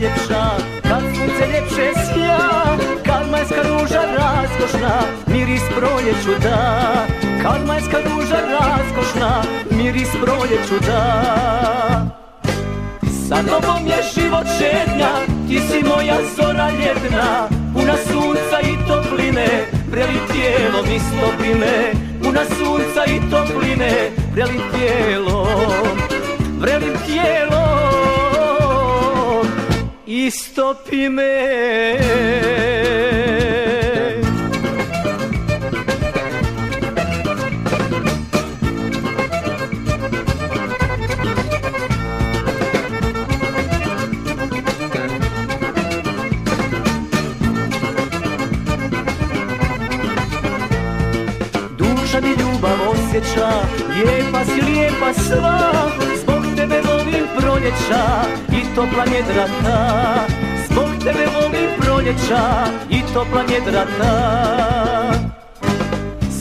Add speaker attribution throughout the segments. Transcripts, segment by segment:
Speaker 1: najljepša Kad sunce ljepše sja Kad majska ruža raskošna Miris proljeću da Kad majska ruža raskošna Miris proljeću da Sa tobom je život šetnja Ti si moja zora ljetna Puna sunca i topline Vreli tijelom istopine Puna sunca i topline Vreli tijelom Istopi me. Duša mi ljubav osjeća Lijepa si lijepa sva Zbog tebe volim proljeća topla njedrata Zbog tebe volim proljeća I topla njedrata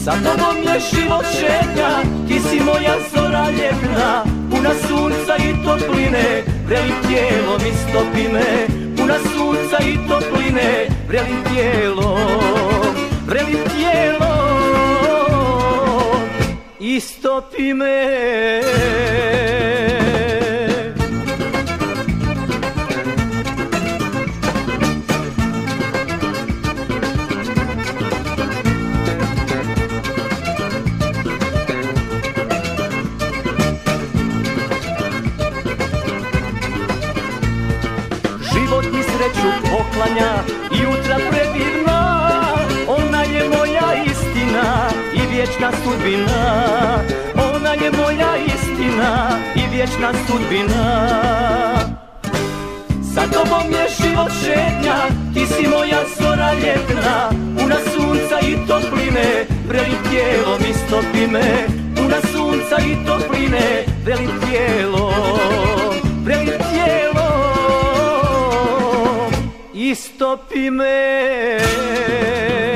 Speaker 1: Sa tobom je život šetnja Ti si moja zora ljetna Puna sunca i topline Vrelim tijelom istopi me Puna sunca i topline Vrelim tijelom Vrelim tijelom Istopi me sreću poklanja i jutra predivna. Ona je moja istina i vječna sudbina. Ona je moja istina i vječna sudbina. Sa tobom je život šetnja, ti si moja zora ljetna Puna sunca i topline, vrelim tijelom istopi me Puna sunca i topline, vrelim tijelom, tijelom Istopi me